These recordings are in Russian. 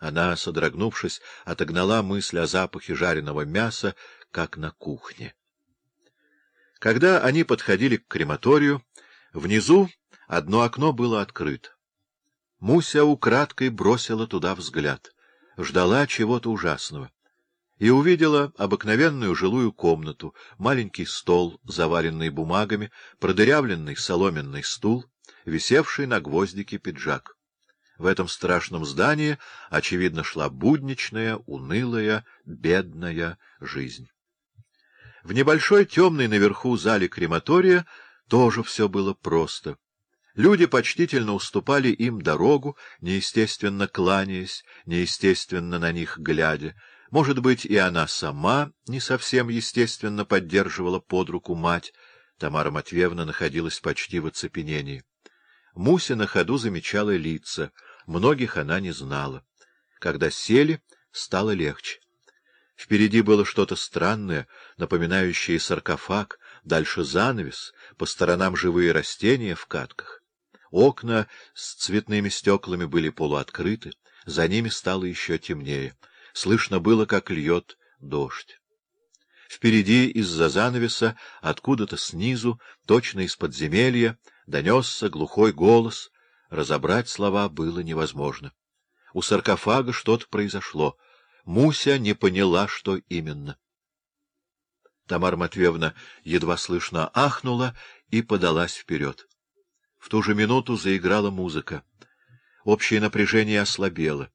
Она, содрогнувшись, отогнала мысль о запахе жареного мяса, как на кухне. Когда они подходили к крематорию, внизу одно окно было открыто. Муся украдкой бросила туда взгляд, ждала чего-то ужасного и увидела обыкновенную жилую комнату, маленький стол, заваленный бумагами, продырявленный соломенный стул, висевший на гвоздике пиджак. В этом страшном здании, очевидно, шла будничная, унылая, бедная жизнь. В небольшой темной наверху зале крематория тоже все было просто. Люди почтительно уступали им дорогу, неестественно кланяясь, неестественно на них глядя, может быть, и она сама не совсем естественно поддерживала под руку мать. Тамара Матвеевна находилась почти в оцепенении. Муся на ходу замечала лица, многих она не знала. Когда сели, стало легче. Впереди было что-то странное, напоминающее саркофаг, дальше занавес, по сторонам живые растения в катках. Окна с цветными стеклами были полуоткрыты, за ними стало еще темнее. Слышно было, как льет дождь. Впереди, из-за занавеса, откуда-то снизу, точно из подземелья, донесся глухой голос. Разобрать слова было невозможно. У саркофага что-то произошло. Муся не поняла, что именно. Тамара Матвеевна едва слышно ахнула и подалась вперед. В ту же минуту заиграла музыка. Общее напряжение ослабело.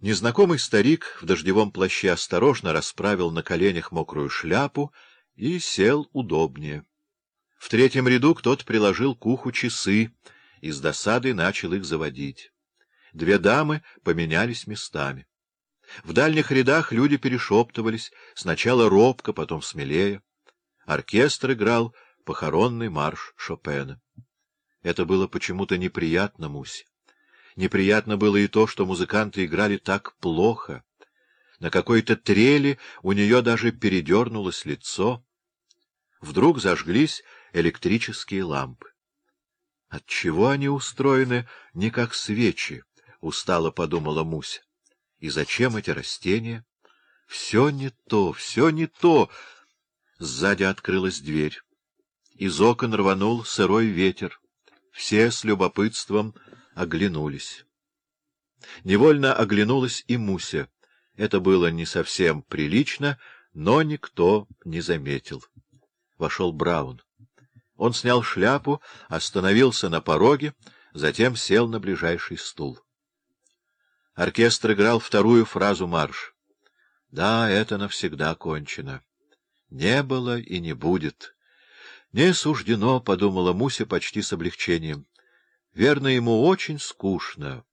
Незнакомый старик в дождевом плаще осторожно расправил на коленях мокрую шляпу и сел удобнее. В третьем ряду кто-то приложил к уху часы и с досадой начал их заводить. Две дамы поменялись местами. В дальних рядах люди перешептывались, сначала робко, потом смелее. Оркестр играл похоронный марш Шопена. Это было почему-то неприятно Мусе. Неприятно было и то, что музыканты играли так плохо. На какой-то трели у нее даже передернулось лицо. Вдруг зажглись электрические лампы. Отчего они устроены не как свечи, — устало подумала Муся. И зачем эти растения? Все не то, все не то. Сзади открылась дверь. Из окон рванул сырой ветер. Все с любопытством оглянулись. Невольно оглянулась и Муся. Это было не совсем прилично, но никто не заметил. Вошел Браун. Он снял шляпу, остановился на пороге, затем сел на ближайший стул. Оркестр играл вторую фразу марш. Да, это навсегда кончено. Не было и не будет. Не суждено, — подумала Муся почти с облегчением. Верно, ему очень скучно.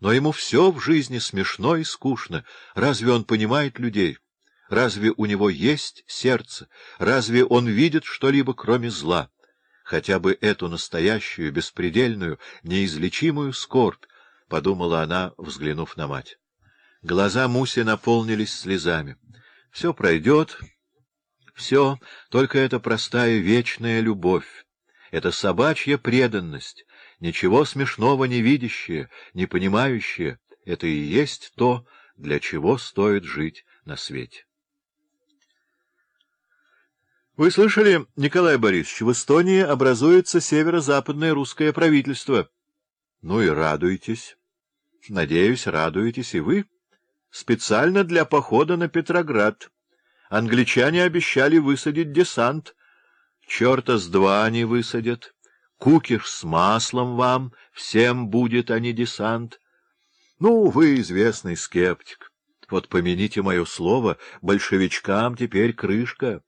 Но ему все в жизни смешно и скучно. Разве он понимает людей? Разве у него есть сердце? Разве он видит что-либо, кроме зла? Хотя бы эту настоящую, беспредельную, неизлечимую скорбь, — подумала она, взглянув на мать. Глаза Муси наполнились слезами. Все пройдет, все, только эта простая вечная любовь. Это собачья преданность, ничего смешного не видящее, не понимающее. Это и есть то, для чего стоит жить на свете. Вы слышали, Николай Борисович, в Эстонии образуется северо-западное русское правительство. Ну и радуйтесь. Надеюсь, радуетесь и вы. Специально для похода на Петроград. Англичане обещали высадить десант. Черта с два они высадят. Кукиш с маслом вам, всем будет, а не десант. Ну, вы известный скептик. Вот помяните мое слово, большевичкам теперь крышка.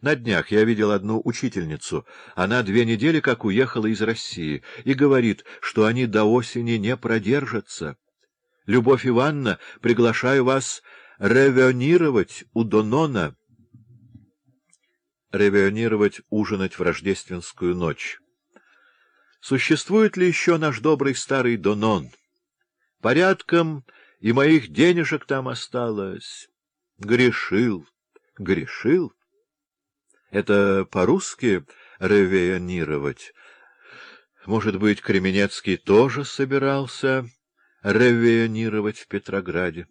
На днях я видел одну учительницу. Она две недели как уехала из России и говорит, что они до осени не продержатся. Любовь Ивановна, приглашаю вас ревенировать у Донона. Ревенировать, ужинать в рождественскую ночь. Существует ли еще наш добрый старый Донон? Порядком и моих денежек там осталось. Грешил, грешил. Это по-русски ревенировать. Может быть, Кременецкий тоже собирался... ревионировать в Петрограде.